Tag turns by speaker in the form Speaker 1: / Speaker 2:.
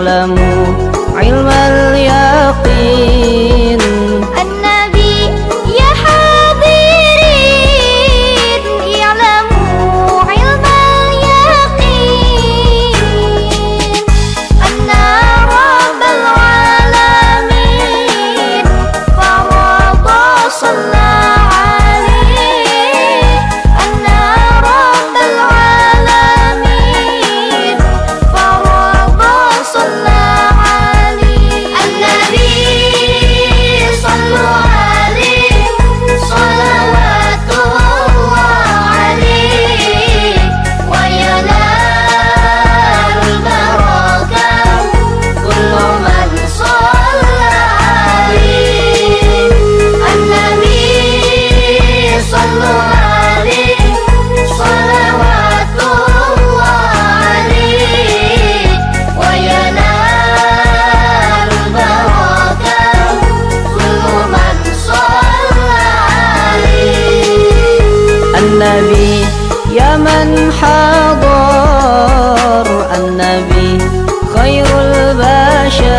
Speaker 1: là mùa من حضر النبي خير البشر.